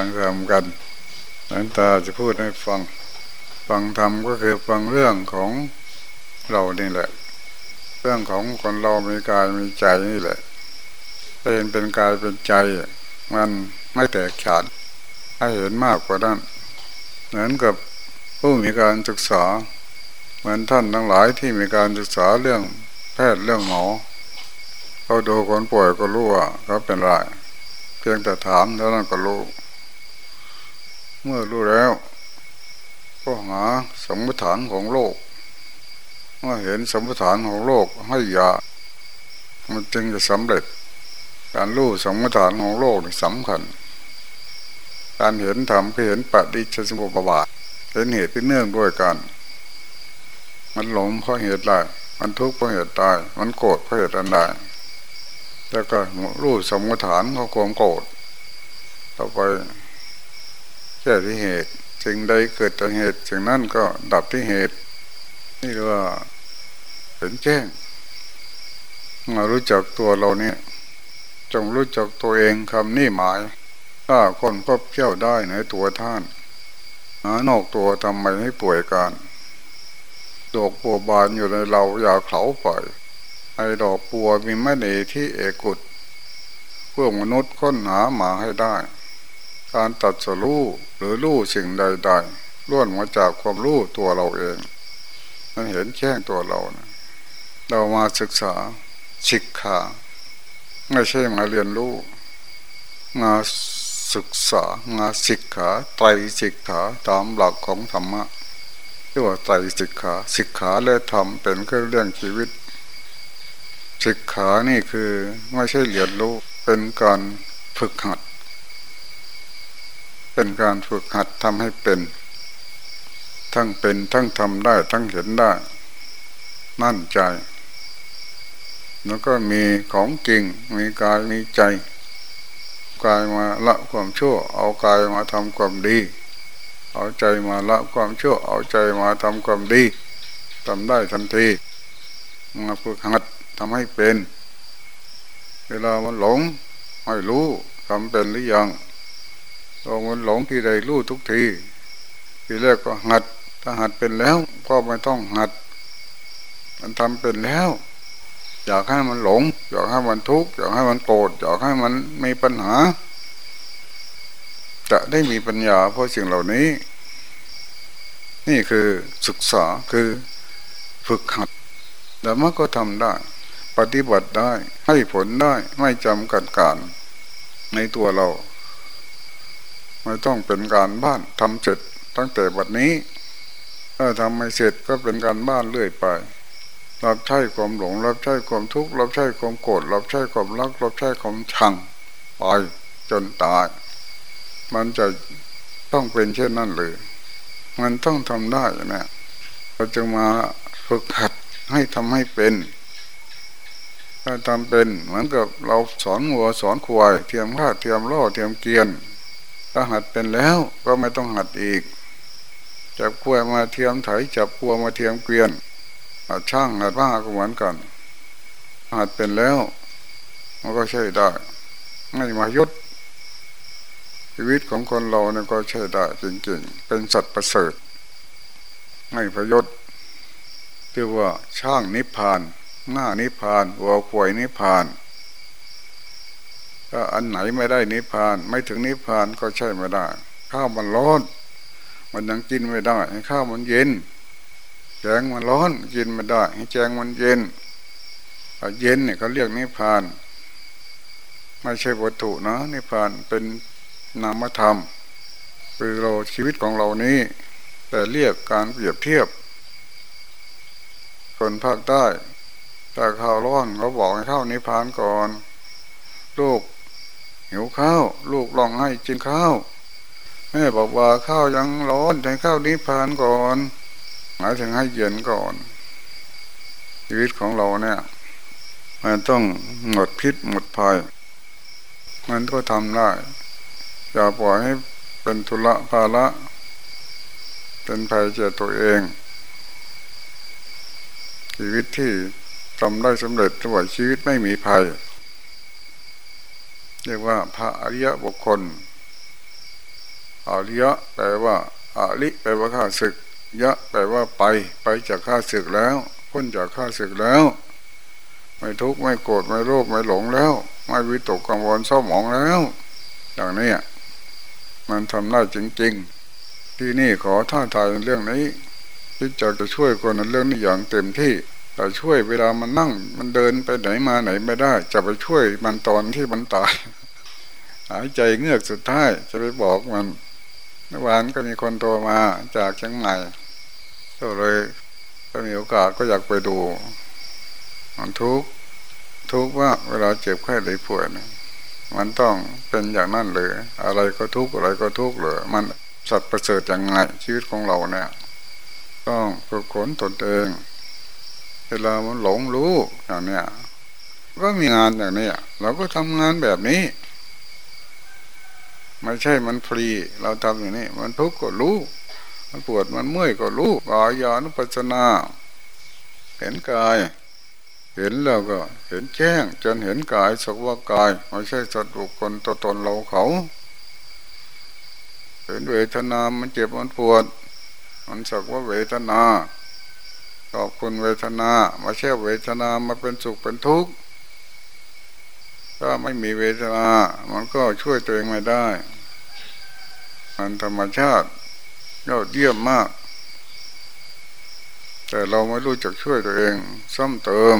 ฟังธรรมกันหลวงตาจะพูดให้ฟัง ฟังธรรมก็คือฟังเรื่องของเรานี่แหละ เรื่องของคนเรามีกายมีใจนี่แหละเป็นเป็นกายเป็นใจ มันไม่แตกฉานให้เห็นมากกว่านั้นเหมือนกับผู้มีการศึกษา เหมือนท่านทั้งหลายที่มีการศึกษาเรื่องแพทย์เรื่องหมอเขาดูคนป่วยก็รู้ว่าเขาเป็นไรเพียงแต่ถามเท่านั้นก็รู้ เมื่อรู้แล้ว ก็หาสมมติฐานของโลก เมื่อเห็นสมมติฐานของโลกให้ยา มันจึงจะสำเร็จ การรู้สมมติฐานของโลกสำคัญ การเห็นธรรมก็เห็นปฏิจจสมุปบาทเห็นเหตุที่เนื่องด้วยกัน มันหลงเพราะเหตุใดมันทุกข์เพราะเหตุใดมันโกรธเพราะเหตุอันใดแล้วก็รู้สมมติฐานของความโกรธต่อไป แก้ที่เหตุสิ่งใดเกิดจากเหตุสิ่งนั้นก็ดับที่เหตุ นี่เรียกว่าเห็นแจ้งมารู้จักตัวเราเนี่ย จงรู้จักตัวเองคำนี่หมาย ถ้าคนก็เที่ยวได้ในตัวท่านหานอกตัวทำไมให้ป่วยกันดอกปัวบานอยู่ในเราอย่าเขาปล่อยไอ้ดอกปัวมีมณีที่เอกุดเพื่อมนุษย์ค้นหามาให้ได้ การตัดสรู้หรือรู้สิ่งใดๆล้วนมาจากความรู้ตัวเราเอง มันเห็นแค่ตัวเรานะเรามาศึกษาศิกขาไม่ใช่มาเรียนรู้มาศึกษางาศิกขาไตรศิกขาตามหลักของธรรมะที่ว่าไตรศิกขาศิกขาและธรรมเป็นเครื่องเรื่องชีวิตศึกขานี่คือไม่ใช่เรียนรู้เป็นการฝึกหัด เป็นการฝึกหัดทำให้เป็น ทั้งเป็นทั้งทำได้ ทั้งเห็นได้ มั่นใจ แล้วก็มีของจริง มีกายมีใจ กายมาละความชั่ว เอากายมาทำความดี เอาใจมาละความชั่ว เอาใจมาทำความดีทำได้ทันทีมาฝึกหัดทำให้เป็น เวลามันหลง ให้รู้ทำเป็นหรือยัง พอมันหลงที่ใดรู้ทุกที ทีแรกก็หัด ถ้าหัดเป็นแล้ว ก็ไม่ต้องหัด มันทำเป็นแล้ว อยากให้มันหลง อยากให้มันทุกข์ อยากให้มันโกรธ อยากให้มันมีปัญหา จะได้มีปัญญาเพราะสิ่งเหล่านี้ นี่คือศึกษาคือฝึกหัดแล้วมันก็ทำได้ ปฏิบัติได้ ให้ผลได้ ไม่จำกัดการในตัวเรา ไม่ต้องเป็นการบ้านทำเสร็จตั้งแต่บัดนี้ ถ้าทำไม่เสร็จก็เป็นการบ้านเรื่อยไป รับใช้ความหลง รับใช้ความทุกข์รับใช้ความโกรธรับใช้ความรัก รับใช้ความชังไปจนตาย มันจะต้องเป็นเช่นนั้นเลยมันต้องทำได้นะเราจะมาฝึกหัดให้ทำให้เป็นถ้าทำเป็นเหมือนกับเราสอนหัวสอนควายเทียมข้าเทียมล่อเทียมเกียน ถ้าหัดเป็นแล้วก็ไม่ต้องหัดอีก จับกล้วยมาเทียมไถจับกัวมาเทียมเกวียนหัดช่างหัดว่าก็เหมือนกัน หัดเป็นแล้ว มันก็ใช่ได้ไม่มายศชีวิตของคนเราเนี่ยก็ใช่ได้จริงๆ เป็นสัตว์ประเสริฐไม่พยศเรียกว่าช่างนิพพาน หน้านิพพานวัวควายนิพพาน ถ้าอันไหนไม่ได้นิพพาน ไม่ถึงนิพพานก็ใช่ไม่ได้ ข้าวมันร้อน มันยังกินไม่ได้ ให้ข้าวมันเย็นแจงมันร้อนกินไม่ได้ ให้แจงมันเย็นเย็นเนี่ยเขาเรียกนิพพาน ไม่ใช่วัตถุนะนิพพานเป็นนามธรรมคือเราชีวิตของเรานี้ แต่เรียกการเปรียบเทียบ คนภาคใต้ถ้าข้าวร้อนเขาบอกให้ข้าวนิพพานก่อน ลูก หิวข้าว ลูกลองให้กินข้าว แม่บอกว่าข้าวยังร้อนให้ข้าวนิพพานก่อนหมายถึงให้เย็นก่อน ชีวิตของเราเนี่ย มันต้องหมดพิษหมดภัย มันก็ทำได้ อย่าปล่อยให้เป็นทุละภาระเป็นภัยเจอตัวเอง ชีวิตที่ทำได้สำเร็จด้วชีวิตไม่มีภัย เรียกว่าพระอริยบุคคลอริยะแปลว่าอาลิแปลว่าข้าศึก ยะแปลว่าไป ไปจากข้าศึกแล้วพ้นจากข้าศึกแล้ว ไม่ทุกข์ไม่โกรธไม่โลภไม่หลงแล้ว ไม่วิตกกังวลเศร้าหมองแล้ว อย่างนี้มันทำได้จริง ๆ ที่นี่ขอท่าทายเรื่องนี้ที่จะจะช่วยคนในเรื่องนี้อย่างเต็มที่ แต่ช่วยเวลามันนั่ง มันเดินไปไหนมาไหนไม่ได้ จะไปช่วยมันตอนที่มันตาย หายใจเงือกสุดท้าย จะไปบอกมันเมื่อวานก็มีคนโทรมาจากเชียงใหม่ก็เลยถ้ามีโอกาสก็อยากไปดูมันทุกทุกว่าเวลาเจ็บไข้ได้ป่วยนะมันต้องเป็นอย่างนั้นเลย อะไรก็ทุกอะไรก็ทุกเลยมันสัตว์ประเสริฐอย่างไงชีวิตของเราเนี่ย ต้องฝึกฝนตนเอง เวลามันหลงรู้อย่างเนี้ยก็มีงานอย่างนี้เราก็ทำงานแบบนี้ไม่ใช่มันฟรี เราทำอย่างนี้ มันทุกข์ก็รู้ มันปวดมันเมื่อยก็รู้กายานุปัสนา เห็นกาย เห็นแล้วก็ เห็นแจ้ง จนเห็นกายสักว่ากายไม่ใช่สัตว์บุคคลตัวตนเราเขา เห็นเวทนา มันเจ็บมันปวด มันสักว่าเวทนา ขอบคุณเวทนา มาเชื่อเวทนามาเป็นสุขเป็นทุกข์ถ้าไม่มีเวทนา มันก็ช่วยตัวเองไม่ได้ มันธรรมชาติยอดเยี่ยมมาก แต่เราไม่รู้จักช่วยตัวเอง ซ่อมเติม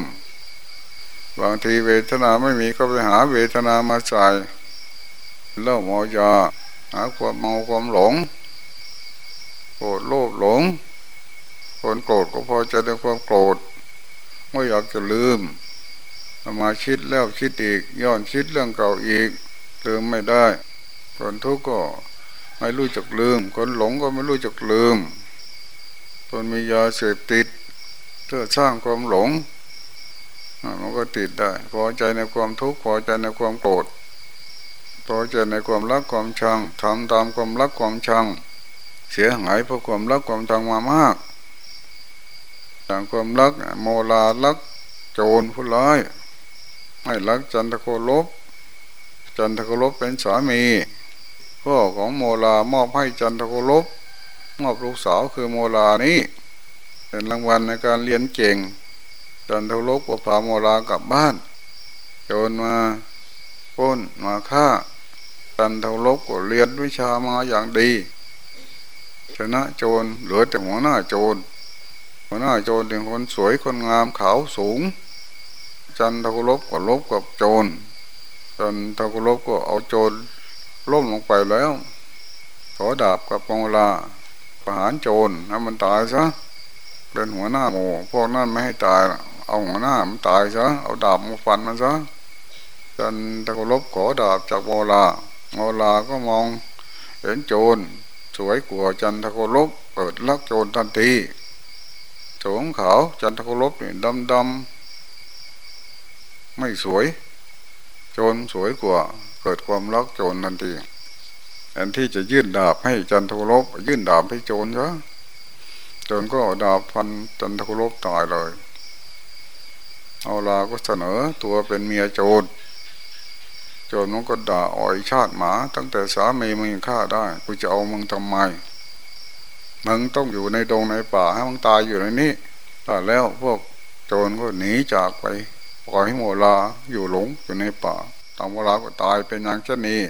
บางทีเวทนาไม่มีก็ไปหาเวทนามาใส่เล่ามอยาหาความเมาความหลงโกรธโลภหลง คนโกรธก็พอใจะได้ความโกรธไม่อยากจะลืมมาคิดแล้วคิดอีก ย้อนคิดเรื่องเก่าอีกลืมไม่ได้คนทุกข์ก็ไม่รู้จักลืม คนหลงก็ไม่รู้จักลืมคนมียาเสพติดเพื่อสร้างความหลงมันก็ติดได้พอใจในความทุกข์พอใจในความโกรธพอใจในความรักความชังทำตามความรักความชัง เสียหายเพราะความรักความชังมามาก จากความรักโมลารักโจรผู้ร้ายให้รักจันทโคลบจันทโคลบเป็นสามีพ่อของโมลามอบให้จันทโคลบมอบลูกสาวคือโมลานี้เป็นรางวัลในการเรียนเก่ง จันทโคลบก็พาโมลากลับบ้าน โจนมาพ้นมาฆ่า จันทโคลบก็เรียนวิชามาอย่างดีชนะโจรเหลือแต่หัวหน้าโจร หัวหน้าโจรเป็นคนสวยคนงามขาวสูง จันทกุลบก็ลบกับโจรจันทกุลบก็เอาโจรล้มลงไปแล้ว ขอดาบกับปองลาประหารโจรให้มันตายซะเป็นหัวหน้าโมพวกนั้นไม่ให้ตายเอาหัวหน้ามันตายซะเอาดาบมาฟันมันซะจันทกุลบขอดาบจากโมลาโมลาก็มองเห็นโจรสวยกว่าจันทกุลบเปิดลักโจรทันที โฉมขาวจันทกุลบนี่ดำดำไม่สวย โจรสวยกว่า เกิดความรักโจรทันทีแทนที่จะยื่นดาบให้จันทโลบยื่นดาบให้โจรซะโจรก็ดาบฟันจันทโลบตายเลยเอาลาก็เสนอตัวเป็นเมียโจรโจรมันก็ด่าอ่อยชาติหมา ตั้งแต่สามีมึงฆ่าได้กูจะเอามึงทำไม มึงต้องอยู่ในดงในป่าให้มึงตายอยู่ในนี้แต่แล้วพวกโจรก็หนีจากไปปล่อยให้โมลาอยู่หลงอยู่ในป่าตามโมลาก็ตายเป็นอย่างเช่นนี้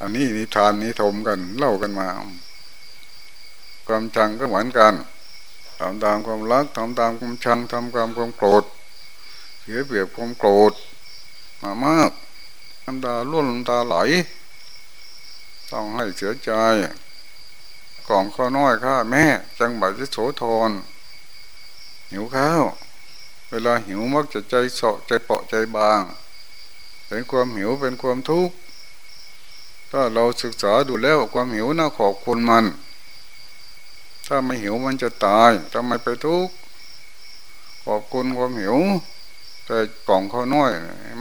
อันนี้นิทานนิทมกันเล่ากันมาความชังก็เหมือนกันทำตามความรักทำตามความชังทำตามความโกรธเสียเปรียบความโกรธมามากน้ำตาล้วนน้ำตาไหล ต้องให้เสียใจ กล่องข้าน้อยข้าแม่ จังหวัดที่โสธรหิวข้าว เวลาหิวมักจะใจเสาะใจเปาะใจบางเป็นความหิวเป็นความทุกข์ถ้าเราศึกษาดูแล้วความหิวน่าขอบคุณมัน ถ้าไม่หิวมันจะตายทำไมไปทุกข์ขอบคุณความหิว แต่กล่องข้าวน้อย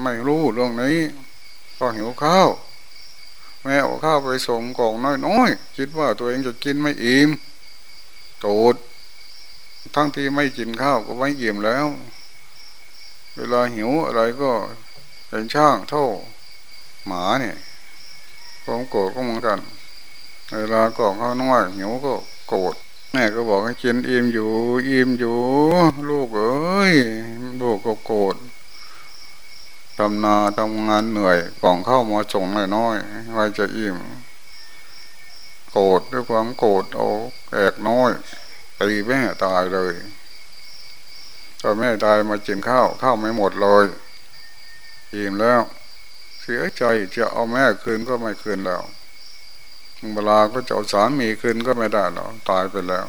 ไม่รู้เรื่องนี้ก็หิวข้าว แม่เอาข้าวไปส่งกล่องน้อยๆคิดว่าตัวเองจะกินไม่อิ่มโกรธทั้งที่ไม่กินข้าวก็ไม่อิ่มแล้ว เวลาหิวอะไรก็เป็นช่างเท่าหมาเนี่ยความโกรธก็เหมือนกัน เวลากล่องข้าวน้อยหิวก็โกรธแม่ก็บอกให้กินอิ่มอยู่อิ่มอยู่ ลูกเอ้ยลูกก็โกรธำนาทำงานเหนื่อยก่องเข้ามาส่งน้อยๆไว้จะอิ่ม โกรธด้วยความโกรธเอาแอกน้อยตีแม่ตายเลยตอนแม่ตายมากินข้าวข้าวไม่หมดเลยอิ่มแล้ว เสียใจจะเอาแม่คืนก็ไม่คืนแล้วเวลาก็จะเอาสามีคืนก็ไม่ได้แล้วตายไปแล้ว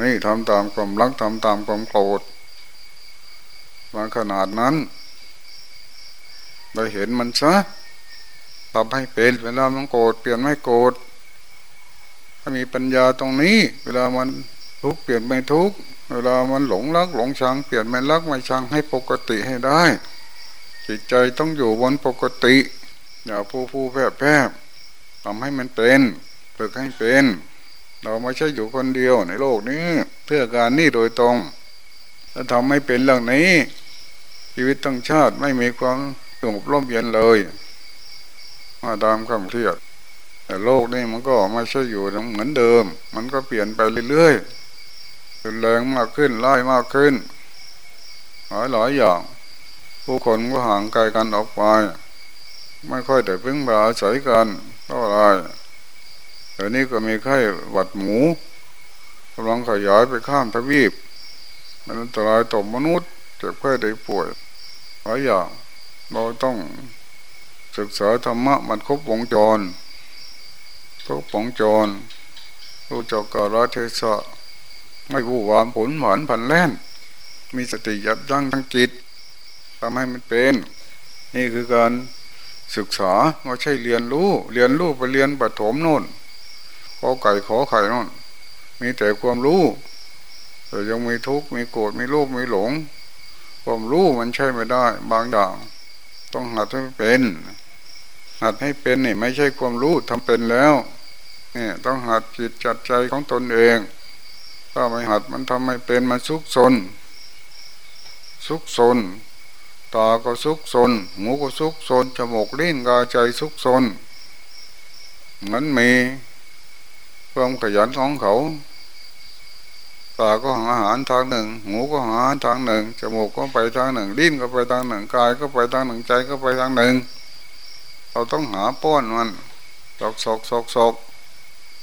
นี่ทำตามความรักทำตามความโกรธมาขนาดนั้น เราเห็นมันซะทำให้เป็นเวลามันโกรธเปลี่ยนไม่โกรธถ้ามีปัญญาตรงนี้ เวลามันทุกเปลี่ยนไม่ทุกเวลามันหลงรักหลงชังเปลี่ยนไม่รักไม่ชังให้ปกติให้ได้ จิตใจต้องอยู่บนปกติอย่าผู้ผู้แพร่แพร่ทำให้มันเป็นฝึกให้เป็น เราไม่ใช่อยู่คนเดียวในโลกนี้ เพื่อการนี่โดยตรงถ้าทำไม่เป็นเรื่องนี้ ชีวิตตั้งชาติไม่มีความ งบร่มเย็นเลยมาตามคำเครียดแต่โลกนี้มันก็ไม่ใช่อยู่เหมือนเดิม มันก็เปลี่ยนไปเรื่อยๆเป็นแรงมากขึ้นไล่มากขึ้นหลายหลายอย่าง ผู้คนก็ห่างไกลกันออกไป ไม่ค่อยแต่พึ่งพาอาศัยกันเท่าไรเดี๋ยวนี้ก็มีไข้หวัดหมูกำลังขยายไปข้ามทวีปมันอันตรายต่อมนุษย์เจ็บไข้ได้ป่วยหลายอย่าง เราต้องศึกษาธรรมะมันครบวงจรทุกปองจรรู้จักกาลเทศะไม่ผู้วามผลหวานผันแล่น มีสติยับยั้งทั้งจิตทำให้มันเป็น นี่คือการศึกษาไม่ใช่เรียนรู้ เรียนรู้ไปเรียนปฐมโน่นขอไก่ขอไข่โน่น มีแต่ความรู้ แต่ยังมีทุกข์มีโกรธมีโลภมีหลง ความรู้มันใช่ไม่ได้ บางอย่าง ต้องหัดให้เป็น หัดให้เป็นนี่ไม่ใช่ความรู้ทำเป็นแล้วนี่ต้องหัดจิตจัดใจของตนเอง ถ้าไม่หัดมันทำไม่เป็นมันซุกซนซุกซนตาก็ซุกซนหูก็ซุกซนจมูกลิ้นกายใจซุกซนเหมือนมีความขยันของเขา ตาก็หาอาหารทางหนึ่ง หูก็หาอาหารทางหนึ่งจมูกก็ไปทางหนึ่งลิ้นก็ไปทางหนึ่งกายก็ไปทางหนึ่งใจก็ไปทางหนึ่ง เราต้องหาป้อนมันสอกสอกสอกสก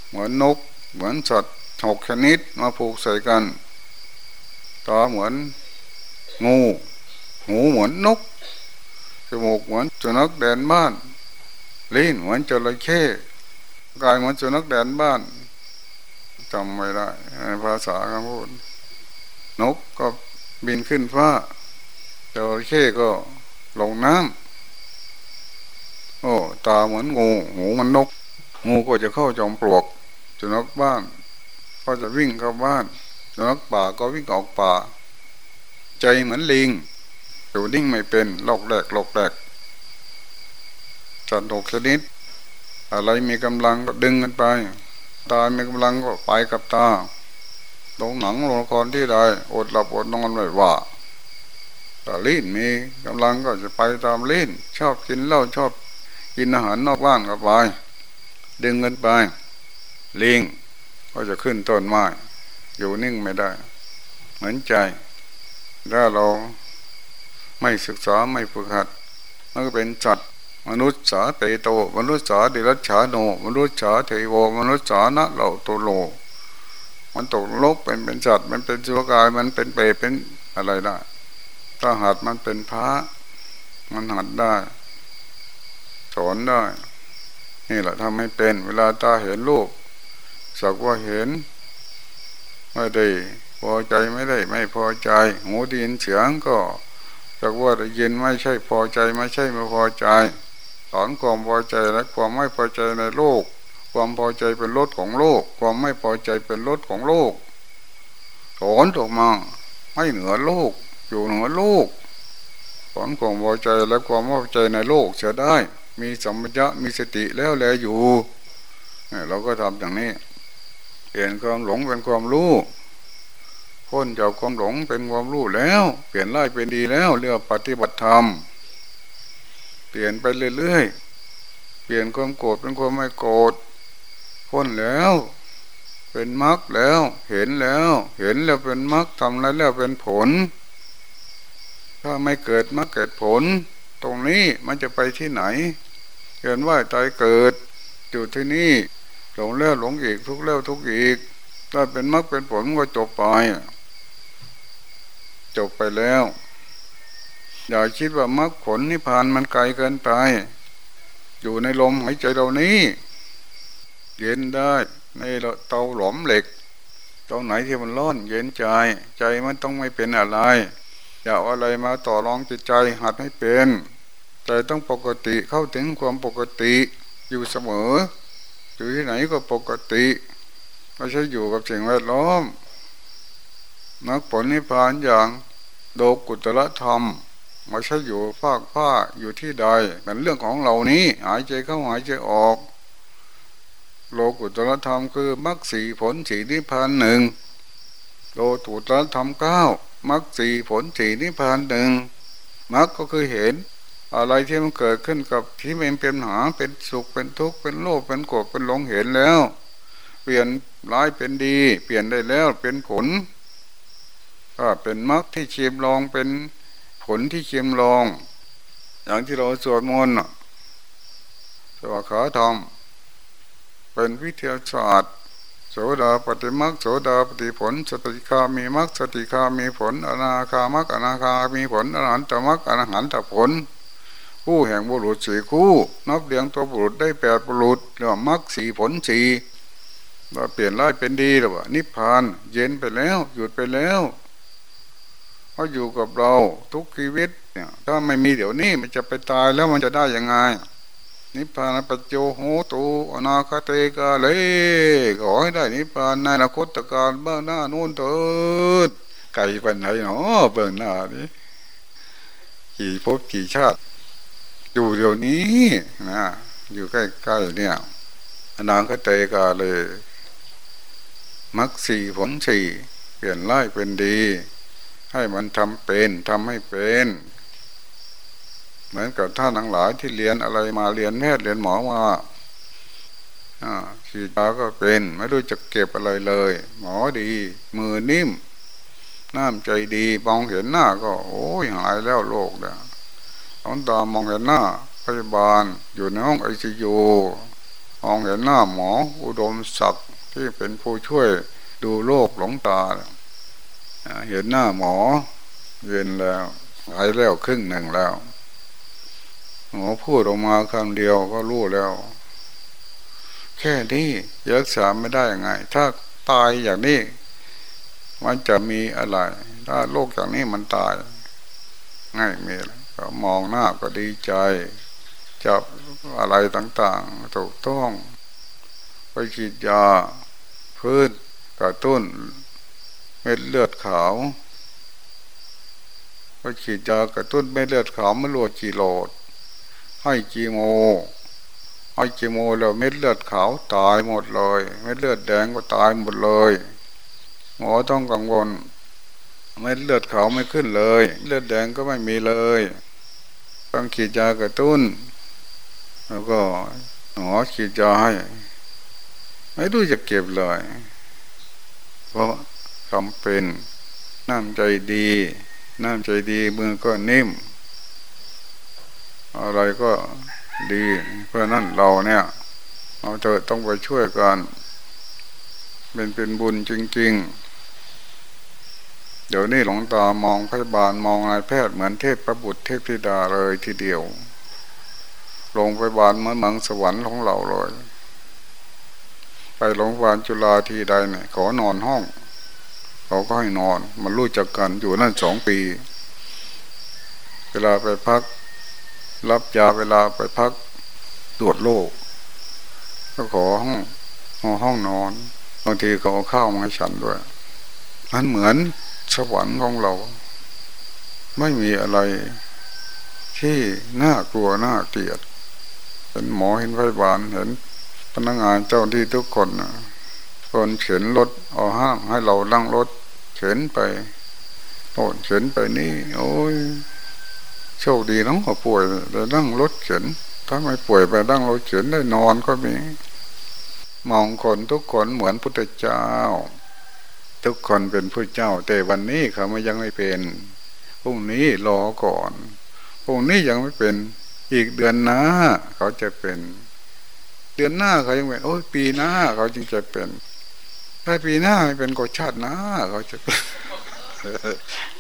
เหมือนนก เหมือนสัตว์หกชนิดมาผูกใส่กันตาเหมือนงูหูเหมือนนกจมูกเหมือนจุนักแดนบ้านลิ้นเหมือนจระเข้กายเหมือนจุนักแดนบ้าน จำไม่ได้ในภาษาคำพูด นกก็บินขึ้นฟ้าจระเข้ก็ลงน้ำโอ้ตาเหมือนงูหูมันนก งูก็จะเข้าจอมปลวกสุนัขบ้านก็จะวิ่งเข้าบ้านสุนัขป่าก็วิ่งออกป่า ใจเหมือนลิงอยู่นิ่งไม่เป็นลอกแหลกลอกแหลกจัดหกชนิด อะไรมีกำลังก็ดึงกันไป ตามีกำลังก็ไปกับตาลงหนังลงละครที่ใดอดหลับอดนอนไม่ว่าแต่ลิ้นมีกำลังก็จะไปตามลิ้น ชอบกินเหล้าชอบกินอาหารนอกบ้านก็ไปดึงกันไป ลิงก็จะขึ้นต้นไม้อยู่นิ่งไม่ได้ เหมือนใจ ถ้าเราไม่ศึกษาไม่ฝึกหัดมันก็เป็นจัด มนุษย์สาเตโต มนุษย์สาเดรัจฉาโน มนุษย์สาเทโว มนุษย์สานะเหล่าโตโล มันตกลกเป็นเป็นจัดมันเป็นจุกาย มันเป็นเปรตเป็นอะไรได้ ถ้าหัดมันเป็นพระ มันหัดได้สอนได้ นี่แหละทำให้เป็น เวลาตาเห็นรูปสักว่าเห็นไม่ได้พอใจไม่ได้ ไม่พอใจ หูดีนเสียงก็สักว่าได้ยินไม่ใช่พอใจไม่ใช่ไม่พอใจ สอนความพอใจและความไม่พอใจในโลก ความพอใจเป็นรถของโลก ความไม่พอใจเป็นรถของโลกสอนออกมาไม่เหนือโลก อยู่เหนือโลกสอนความพอใจและความไม่พอใจในโลกเสียได้ มีสัมปชัญญะมีสติแล้วแลอยู่เราก็ทำอย่างนี้เปลี่ยนความหลงเป็นความรู้พ้นจากความหลงเป็นความรู้แล้ว เปลี่ยนร้ายเป็นดีแล้วเรียกปฏิบัติธรรม เปลี่ยนไปเรื่อยๆ เปลี่ยนความโกรธเป็นความไม่โกรธพ้นแล้ว เป็นมรรคแล้ว เห็นแล้ว เห็นแล้วเป็นมรรคทำแล้วแล้วเป็นผล ถ้าไม่เกิดมรรคเกิดผล ตรงนี้มันจะไปที่ไหนเกินว่าใจเกิดอยู่ที่นี่หลงแล้วหลงอีกทุกแล้วทุกอีก ถ้าเป็นมรรคเป็นผลก็จบไป จบไปแล้ว อย่าคิดว่ามรรคผลนิพพานมันไกลเกินไป อยู่ในลมหายใจเรานี้ เย็นได้ในเตาหลอมเหล็กตรงไหนที่มันร้อนเย็นใจ ใจมันต้องไม่เป็นอะไร อย่าเอาอะไรมาต่อรองจิตใจหัดให้เป็นใจต้องปกติเข้าถึงความปกติอยู่เสมอ อยู่ที่ไหนก็ปกติไม่ใช่อยู่กับสิ่งแวดล้อมนักผลนิพพานอย่างโดกุตละธรรม ไม่ใช่อยู่ภาคผ้าอยู่ที่ใดเป็นเรื่องของเรานี้ หายใจเข้าหายใจออก โลกุตละธรรมคือมรรคสีผลสีนิพพานหนึ่งโลกุตละธรรมเก้ามรรคสีผลสีนิพพานหนึ่งมรรคก็คือเห็น อะไรที่มันเกิดขึ้นกับที่มันเป็นหาเป็นสุขเป็นทุกข์เป็นโลภเป็นโกรธเป็นหลงเห็นแล้ว เปลี่ยนร้ายเป็นดี เปลี่ยนได้แล้วเป็นผล ก็เป็นมรรคที่ชีมลองเป็น ผลที่เชียมลองอย่างที่เราสวดมนต์สวดขาธรรมเป็นวิทยาศาสตร์โสดาปฏิมักโสดาปฏิผล สติคามีมักสติคามีผล อนาคามักอนาคามีผลอรหันตมักอรหันตผล คู่แห่งบุรุษสี่คู่ นับเลี้ยงตัวบุรุษได้แปดบุรุษเรียกว่ามักสี่ผลสี่เราเปลี่ยนร้ายเป็นดีหรือว่านิพพาน เย็นไปแล้ว หยุดไปแล้ว เขาอยู่กับเราทุกชีวิตเนี่ยถ้าไม่มีเดี๋ยวนี้มันจะไปตายแล้วมันจะได้ยังไง นิพพานปัจโยโหตูอนาคเตกาเลยขอให้ได้นิพพานในอนาคตการเบื้องหน้านู่นเถิดไก่เป็นไหนเนาะเบื้องหน้านี้กี่ภพกี่ชาติ อยู่เดี๋ยวนี้นะอยู่ใกล้ๆเนี่ยอนางก็เตกาเลย มักสี่ผลสี่เปลี่ยนร้ายเป็นดี ให้มันทำเป็นทำให้เป็นเหมือนกับท่านทั้งหลายที่เรียนอะไรมาเรียนแพทย์เรียนหมอมาฉีดยาก็เป็นไม่รู้จะเก็บอะไรเลย หมอดี มือนิ่มน้ำใจดีมองเห็นหน้าก็ โอ้ยหายแล้วโรคเนี่ยหลวงตามองเห็นหน้าพยาบาลอยู่ในห้องไอซียูมองเห็นหน้าหมออุดมศักดิ์ที่เป็นผู้ช่วยดูโรคหลงตาเเห็นหน้าหมอเย็นแล้วหายแล้วครึ่งหนึ่งแล้ว หมอพูดออกมาคำเดียวก็รู้แล้ว แค่นี้รักษาไม่ได้ยังไง ถ้าตายอย่างนี้ มันจะมีอะไร ถ้าโรคอย่างนี้มันตาย ง่ายมีอะไรก็มองหน้าก็ดีใจจับอะไรต่างๆ ถูกต้อง ไปฉีดยา พื้นกระตุ้น เม็ดเลือดขาวไปฉีดยากระตุ้นเม็ดเลือดขาวไม่รู้จีโลดให้จีโมให้จีโมแล้วเม็ดเลือดขาวตายหมดเลย เม็ดเลือดแดงก็ตายหมดเลยหมอต้องกังวลเม็ดเลือดขาวไม่ขึ้นเลย เลือดแดงก็ไม่มีเลยต้องขีดยากระตุ้น แล้วก็หมอขีดยาให้ไม่รู้จะเก็บเลย เพราะ ทำเป็น น้ำใจดี น้ำใจดีมือก็นิ่ม อะไรก็ดี เพราะนั้นเราเนี่ยเราจะต้องไปช่วยกัน เป็นเป็นบุญจริง ๆ เดี๋ยวนี้หลวงตามองพยาบาลมองนายแพทย์เหมือนเทพประบุตรเทพธิดาเลยทีเดียวโรงพยาบาลเหมือนเมืองสวรรค์ของเราเลย ไปโรงพยาบาลจุฬาทีใดเนี่ยขอนอนห้อง เขาก็ให้นอน มันรู้จักกันอยู่นั่นสองปี เวลาไปพัก รับยาเวลาไปพักตรวจโรคก็ขอห้องห้องนอนบางทีเขาเอาข้าวมาให้ฉันด้วยมันเหมือนสวรรค์ของเรา ไม่มีอะไร ที่น่ากลัวน่าเกลียดเป็นหมอเห็นไฟบานเห็นพนักงานเจ้าที่ทุกคนคนเข็นรถเอาห้างให้เรานั่งรถ เข็นไปโน่นเข็นไปนี่ โอ้ยโชคดีน้องก็ป่วยแต่นั่งรถเข็นถ้าไม่ป่วยไปนั่งรถเข็นได้นอนก็มี มองคนทุกคนเหมือนพุทธเจ้า ทุกคนเป็นผู้เจ้า แต่วันนี้เขาไม่ยังไม่เป็นพรุ่งนี้รอก่อนพรุ่งนี้ยังไม่เป็นอีกเดือนหน้าเขาจะเป็น เดือนหน้าเขายังเป็นโอ้ยปีหน้าเขาจึงจะเป็น ถ้าปีหน้าเป็นก็ชาติหน้าเขาจะ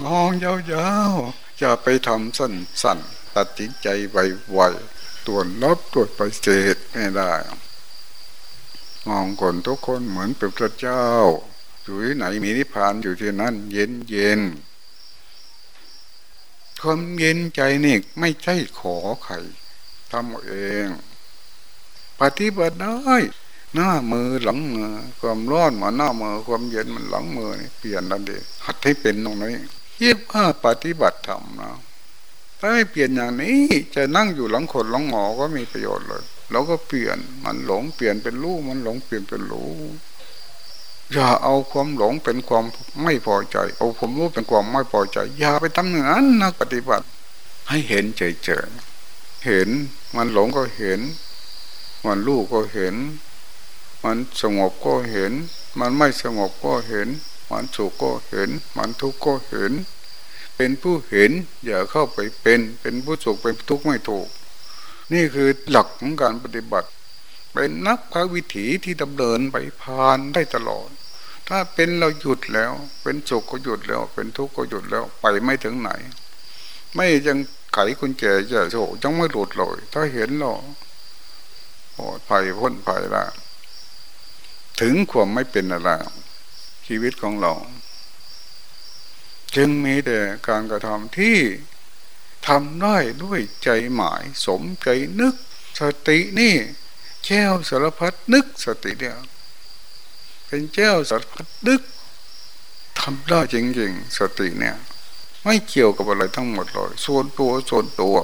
มองยาวๆจะไปทำสั้นๆตัดสินใจไวๆตรวจลบตรวจไปเศษไม่ได้ มองคนทุกคนเหมือนเป็นพระเจ้า อยู่ที่ไหนมีนิพพานอยู่ที่นั่นเย็นเย็นความเย็นใจนี่ไม่ใช่ขอใครทำเอง ปฏิบัติได้ หน้ามือหลังมือความร้อนมาหน้ามือความเย็นมันหลังมือนี่เปลี่ยนนั่นเองหัดให้เป็นตรงนี้เยี่ยว่าปฏิบัติธรรมนะถ้าไม่เปลี่ยนอย่างนี้จะนั่งอยู่หลังคนหลังหมอก็มีประโยชน์เลยเราก็เปลี่ยนมันหลงเปลี่ยนเป็นรู้มันหลงเปลี่ยนเป็นรู้อย่าเอาความหลงเป็นความไม่พอใจ เอาความรู้เป็นความไม่พอใจ อย่าไปทำอย่างนั้นนักปฏิบัติ ให้เห็นเฉยๆเห็นมันหลงก็เห็น มันรู้ก็เห็น มันสงบก็เห็น มันไม่สงบก็เห็น มันสุขก็เห็น มันทุกข์ก็เห็น เป็นผู้เห็น อย่าเข้าไปเป็น เป็นผู้สุขเป็นทุกข์ไม่ถูก นี่คือหลักของการปฏิบัติ เป็นนักพระวิถีที่ดำเนินไปผ่านได้ตลอด ถ้าเป็นเราหยุดแล้ว เป็นสุขก็หยุดแล้ว เป็นทุกข์ก็หยุดแล้ว ไปไม่ถึงไหน ไม่ยังไขคุณแก่จะโฉยังไม่หลุดเลย ถ้าเห็นเราปลอดภัยพ้นภัยละ ถึงความไม่เป็นอะไรชีวิตของเรา จึงมีแต่การกระทำที่ทำได้ด้วยใจหมาย สมใจนึก สตินี่แช่วสารพัดนึกสติเนี่ยเป็นเจ้าสัตว์ดึกทำได้จริงๆ สติเนี่ย ไม่เกี่ยวกับอะไรทั้งหมดเลยส่วนตัวส่วนตัว